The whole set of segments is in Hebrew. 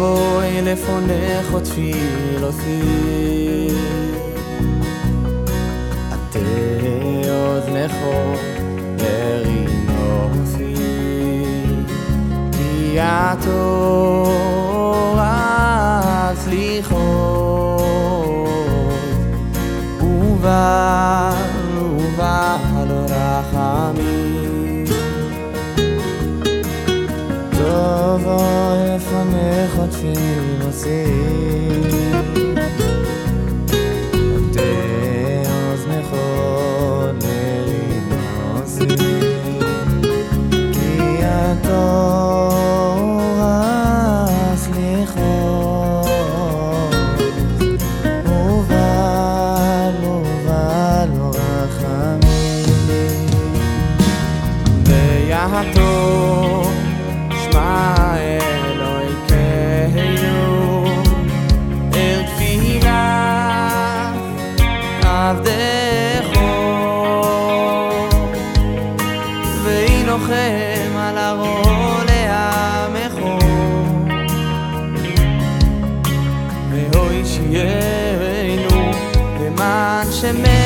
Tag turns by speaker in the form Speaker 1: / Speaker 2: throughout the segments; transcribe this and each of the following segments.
Speaker 1: אבוי לפונך עוד תפילותי. עטה אוזנכו לרינופי כי התורה סליחות ובל ובל רחמים confio em você. לוחם על הרולה המכור. ואוי שיהיה בינו למען שמת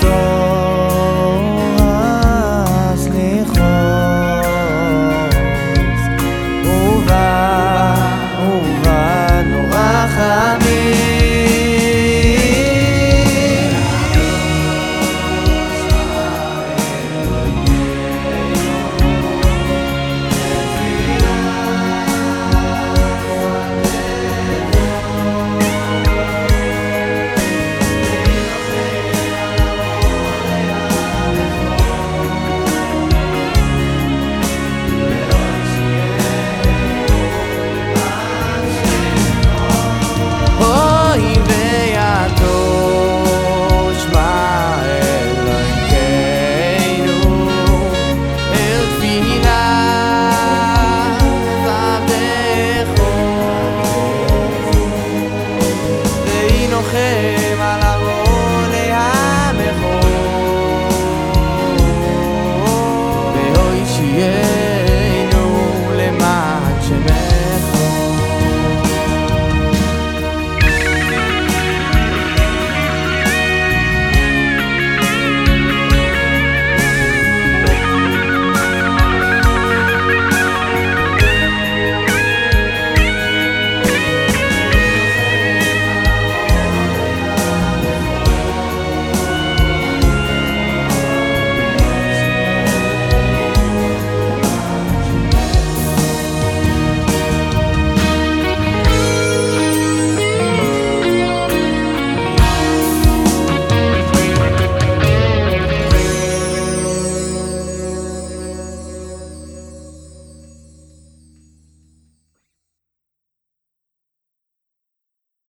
Speaker 1: todo